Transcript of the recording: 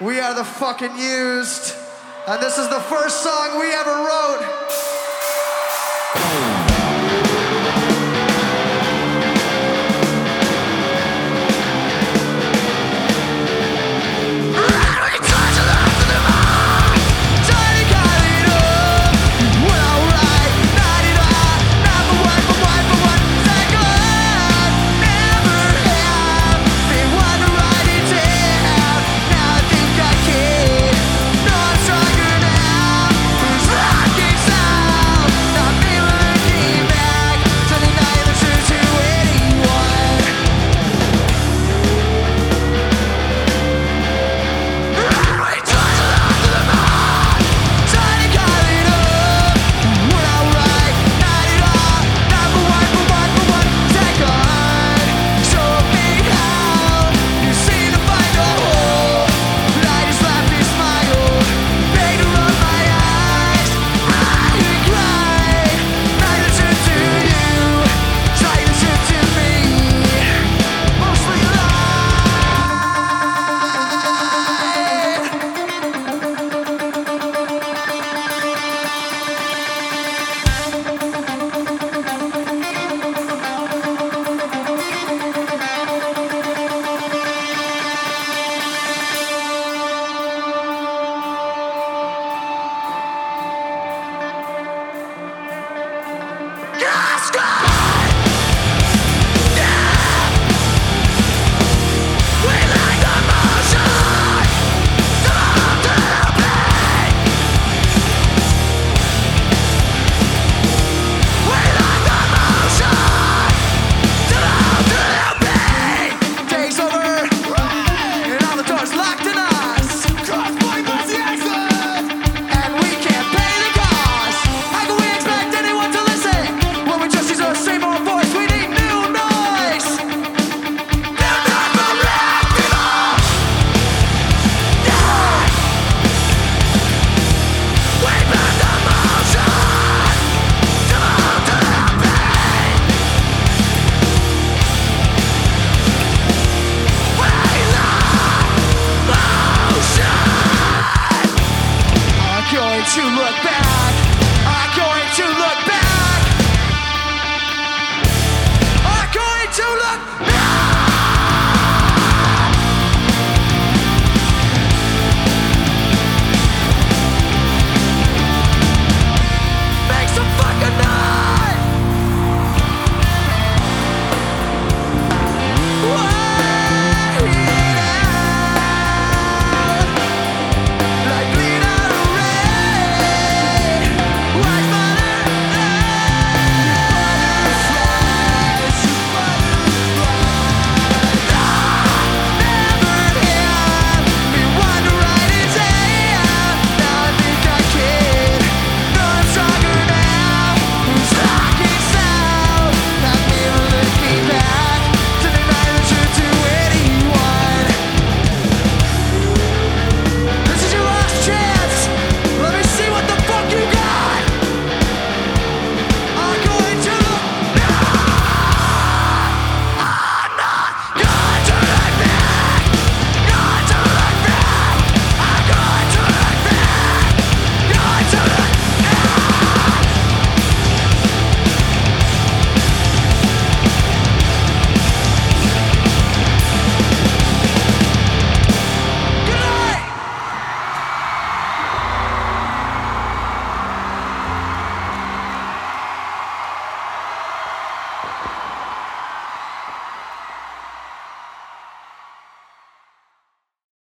We are the fucking used. And this is the first song we ever wrote.